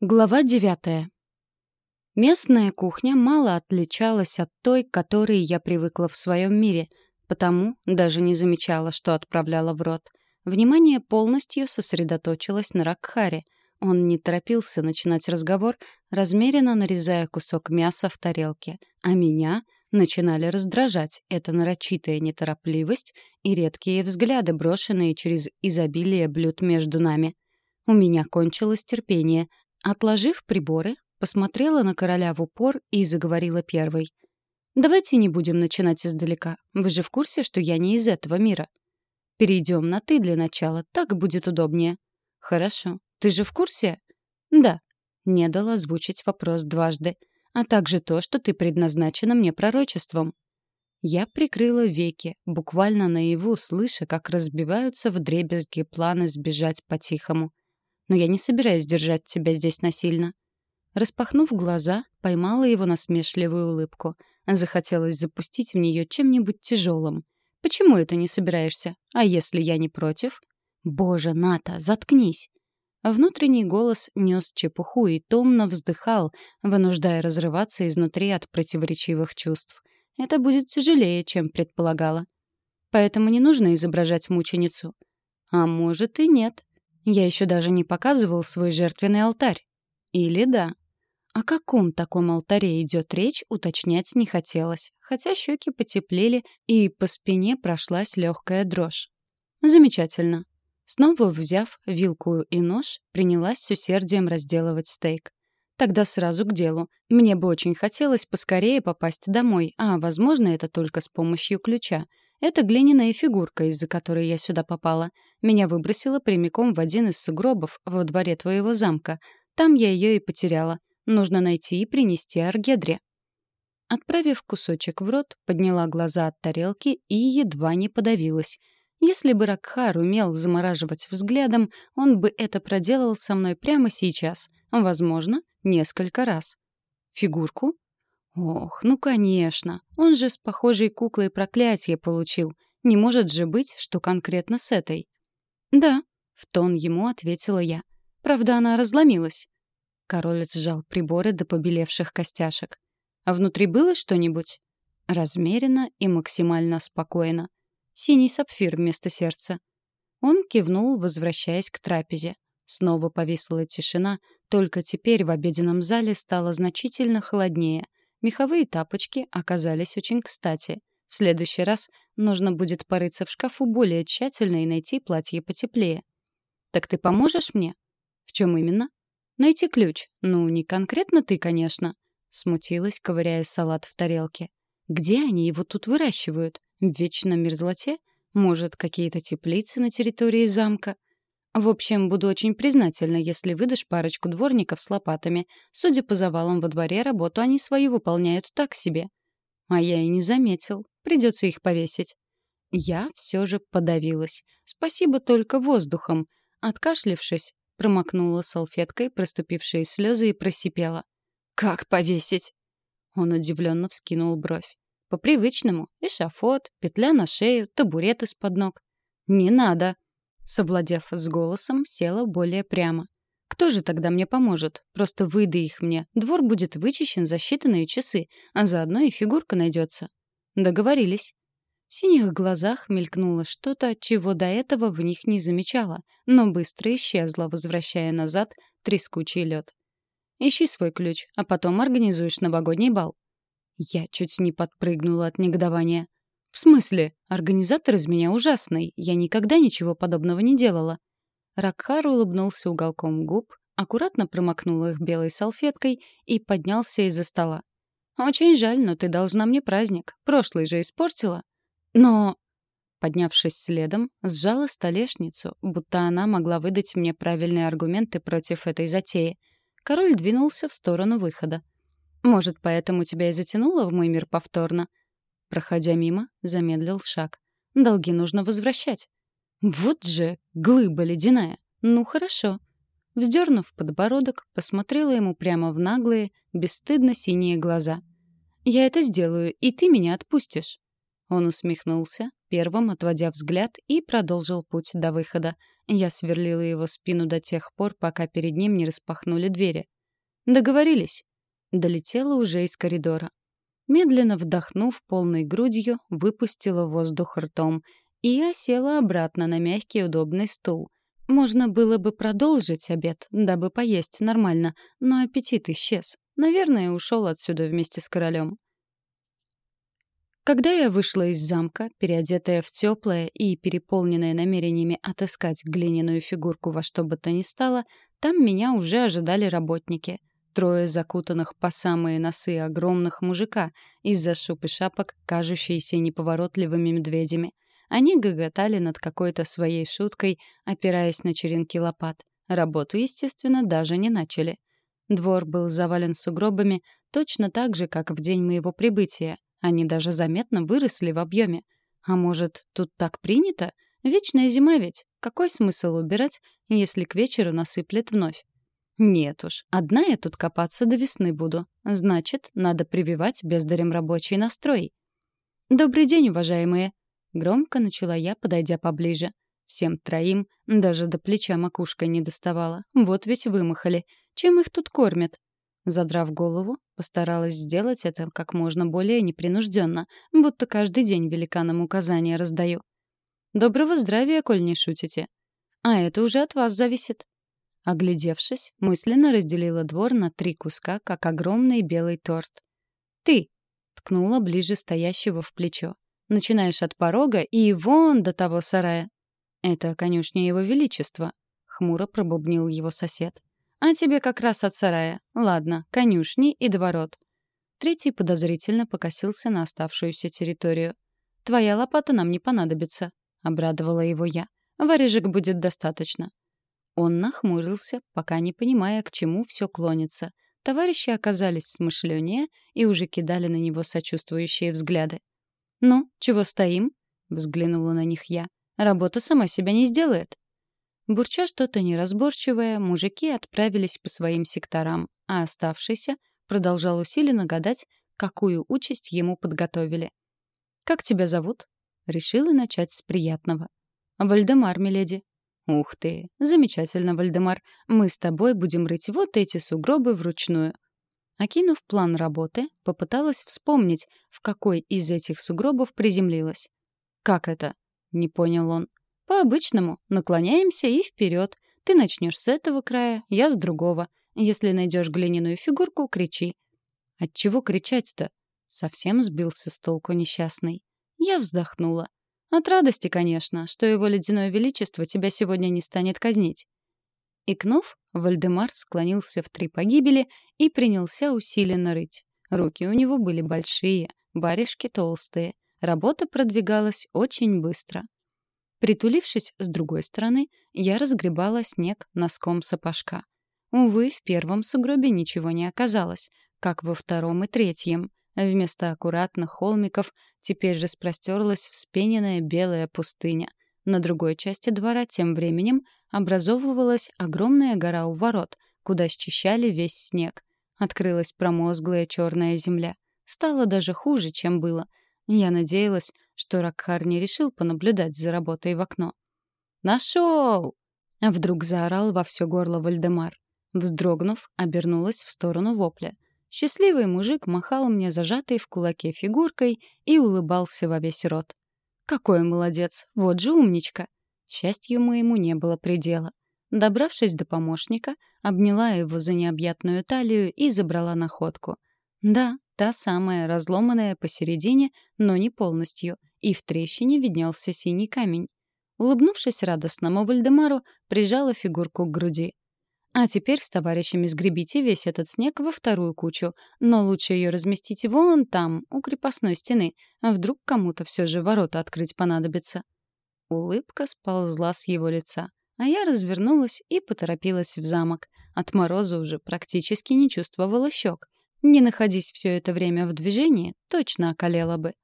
Глава девятая. Местная кухня мало отличалась от той, к которой я привыкла в своем мире, потому даже не замечала, что отправляла в рот. Внимание полностью сосредоточилось на Ракхаре. Он не торопился начинать разговор, размеренно нарезая кусок мяса в тарелке, а меня начинали раздражать эта нарочитая неторопливость и редкие взгляды, брошенные через изобилие блюд между нами. У меня кончилось терпение — Отложив приборы, посмотрела на короля в упор и заговорила первой. «Давайте не будем начинать издалека. Вы же в курсе, что я не из этого мира. Перейдем на «ты» для начала, так будет удобнее». «Хорошо. Ты же в курсе?» «Да». Не дала озвучить вопрос дважды. «А также то, что ты предназначена мне пророчеством». Я прикрыла веки, буквально наяву, слыша, как разбиваются вдребезги планы сбежать по-тихому но я не собираюсь держать тебя здесь насильно». Распахнув глаза, поймала его насмешливую улыбку. Захотелось запустить в нее чем-нибудь тяжелым. «Почему это не собираешься? А если я не против?» «Боже, Ната, заткнись!» Внутренний голос нес чепуху и томно вздыхал, вынуждая разрываться изнутри от противоречивых чувств. Это будет тяжелее, чем предполагала. Поэтому не нужно изображать мученицу. А может и нет. Я еще даже не показывал свой жертвенный алтарь. Или да. О каком таком алтаре идет речь, уточнять не хотелось, хотя щеки потеплели, и по спине прошлась легкая дрожь. Замечательно. Снова взяв вилку и нож, принялась с усердием разделывать стейк. Тогда сразу к делу. Мне бы очень хотелось поскорее попасть домой, а, возможно, это только с помощью ключа. Это глиняная фигурка, из-за которой я сюда попала. Меня выбросило прямиком в один из сугробов во дворе твоего замка. Там я ее и потеряла. Нужно найти и принести Аргедре. Отправив кусочек в рот, подняла глаза от тарелки и едва не подавилась. Если бы Ракхар умел замораживать взглядом, он бы это проделал со мной прямо сейчас. Возможно, несколько раз. Фигурку? Ох, ну конечно. Он же с похожей куклой проклятие получил. Не может же быть, что конкретно с этой. Да, в тон ему ответила я. Правда, она разломилась. Король сжал приборы до побелевших костяшек. А внутри было что-нибудь? Размеренно и максимально спокойно. Синий сапфир вместо сердца. Он кивнул, возвращаясь к трапезе. Снова повисла тишина, только теперь в обеденном зале стало значительно холоднее — Меховые тапочки оказались очень кстати. В следующий раз нужно будет порыться в шкафу более тщательно и найти платье потеплее. «Так ты поможешь мне?» «В чем именно?» «Найти ключ. Ну, не конкретно ты, конечно», — смутилась, ковыряя салат в тарелке. «Где они его тут выращивают? В вечном мерзлоте? Может, какие-то теплицы на территории замка?» В общем, буду очень признательна, если выдашь парочку дворников с лопатами. Судя по завалам во дворе, работу они свою выполняют так себе. А я и не заметил. Придется их повесить. Я все же подавилась. Спасибо только воздухом. Откашлившись, промокнула салфеткой проступившие слезы и просипела. «Как повесить?» Он удивленно вскинул бровь. «По-привычному. Эшафот, петля на шею, табурет из-под ног». «Не надо!» Совладев с голосом, села более прямо. «Кто же тогда мне поможет? Просто выдай их мне. Двор будет вычищен за считанные часы, а заодно и фигурка найдется». Договорились. В синих глазах мелькнуло что-то, чего до этого в них не замечала, но быстро исчезло, возвращая назад трескучий лед. «Ищи свой ключ, а потом организуешь новогодний бал». Я чуть не подпрыгнула от негодования. «В смысле? Организатор из меня ужасный. Я никогда ничего подобного не делала». Ракхар улыбнулся уголком губ, аккуратно промокнул их белой салфеткой и поднялся из-за стола. «Очень жаль, но ты должна мне праздник. Прошлый же испортила». «Но...» Поднявшись следом, сжала столешницу, будто она могла выдать мне правильные аргументы против этой затеи. Король двинулся в сторону выхода. «Может, поэтому тебя и затянуло в мой мир повторно? Проходя мимо, замедлил шаг. Долги нужно возвращать. Вот же глыба ледяная. Ну, хорошо. Вздернув подбородок, посмотрела ему прямо в наглые, бесстыдно синие глаза. «Я это сделаю, и ты меня отпустишь». Он усмехнулся, первым отводя взгляд, и продолжил путь до выхода. Я сверлила его спину до тех пор, пока перед ним не распахнули двери. «Договорились». Долетела уже из коридора. Медленно вдохнув полной грудью, выпустила воздух ртом и осела обратно на мягкий удобный стул. Можно было бы продолжить обед, дабы поесть нормально, но аппетит исчез. Наверное, ушел отсюда вместе с королем. Когда я вышла из замка, переодетая в теплое и переполненное намерениями отыскать глиняную фигурку во что бы то ни стало, там меня уже ожидали работники. Трое закутанных по самые носы огромных мужика, из-за шуб и шапок, кажущиеся неповоротливыми медведями. Они гоготали над какой-то своей шуткой, опираясь на черенки лопат. Работу, естественно, даже не начали. Двор был завален сугробами точно так же, как в день моего прибытия. Они даже заметно выросли в объеме. А может, тут так принято? Вечная зима ведь. Какой смысл убирать, если к вечеру насыплет вновь? Нет уж, одна я тут копаться до весны буду. Значит, надо прививать бездарем рабочий настрой. «Добрый день, уважаемые!» Громко начала я, подойдя поближе. Всем троим даже до плеча макушка не доставала. Вот ведь вымахали. Чем их тут кормят? Задрав голову, постаралась сделать это как можно более непринужденно, будто каждый день великанам указания раздаю. «Доброго здравия, коль не шутите. А это уже от вас зависит», Оглядевшись, мысленно разделила двор на три куска, как огромный белый торт. «Ты!» — ткнула ближе стоящего в плечо. «Начинаешь от порога и вон до того сарая». «Это конюшня его величества», — хмуро пробубнил его сосед. «А тебе как раз от сарая. Ладно, конюшни и дворот». Третий подозрительно покосился на оставшуюся территорию. «Твоя лопата нам не понадобится», — обрадовала его я. «Варежек будет достаточно. Он нахмурился, пока не понимая, к чему все клонится. Товарищи оказались смышленнее и уже кидали на него сочувствующие взгляды. «Ну, чего стоим?» — взглянула на них я. «Работа сама себя не сделает». Бурча что-то неразборчивое, мужики отправились по своим секторам, а оставшийся продолжал усиленно гадать, какую участь ему подготовили. «Как тебя зовут?» Решила начать с приятного. «Вальдемар, миледи», «Ух ты! Замечательно, Вальдемар. Мы с тобой будем рыть вот эти сугробы вручную». Окинув план работы, попыталась вспомнить, в какой из этих сугробов приземлилась. «Как это?» — не понял он. «По-обычному. Наклоняемся и вперед. Ты начнешь с этого края, я с другого. Если найдешь глиняную фигурку, кричи». «Отчего кричать-то?» Совсем сбился с толку несчастный. Я вздохнула. От радости, конечно, что его ледяное величество тебя сегодня не станет казнить. Икнув, Вальдемар склонился в три погибели и принялся усиленно рыть. Руки у него были большие, баришки толстые. Работа продвигалась очень быстро. Притулившись с другой стороны, я разгребала снег носком сапожка. Увы, в первом сугробе ничего не оказалось, как во втором и третьем. Вместо аккуратных холмиков теперь распростерлась вспененная белая пустыня. На другой части двора тем временем образовывалась огромная гора у ворот, куда счищали весь снег. Открылась промозглая черная земля. Стало даже хуже, чем было. Я надеялась, что Ракхар не решил понаблюдать за работой в окно. «Нашел!» — вдруг заорал во все горло Вальдемар. Вздрогнув, обернулась в сторону вопля — Счастливый мужик махал мне зажатой в кулаке фигуркой и улыбался во весь рот. «Какой молодец! Вот же умничка!» Счастью моему не было предела. Добравшись до помощника, обняла его за необъятную талию и забрала находку. Да, та самая, разломанная посередине, но не полностью, и в трещине виднелся синий камень. Улыбнувшись радостному Вальдемару, прижала фигурку к груди. А теперь с товарищами сгребите весь этот снег во вторую кучу, но лучше ее разместить вон там, у крепостной стены, а вдруг кому-то все же ворота открыть понадобится. Улыбка сползла с его лица, а я развернулась и поторопилась в замок. От мороза уже практически не чувствовала щек. Не находясь все это время в движении, точно околела бы.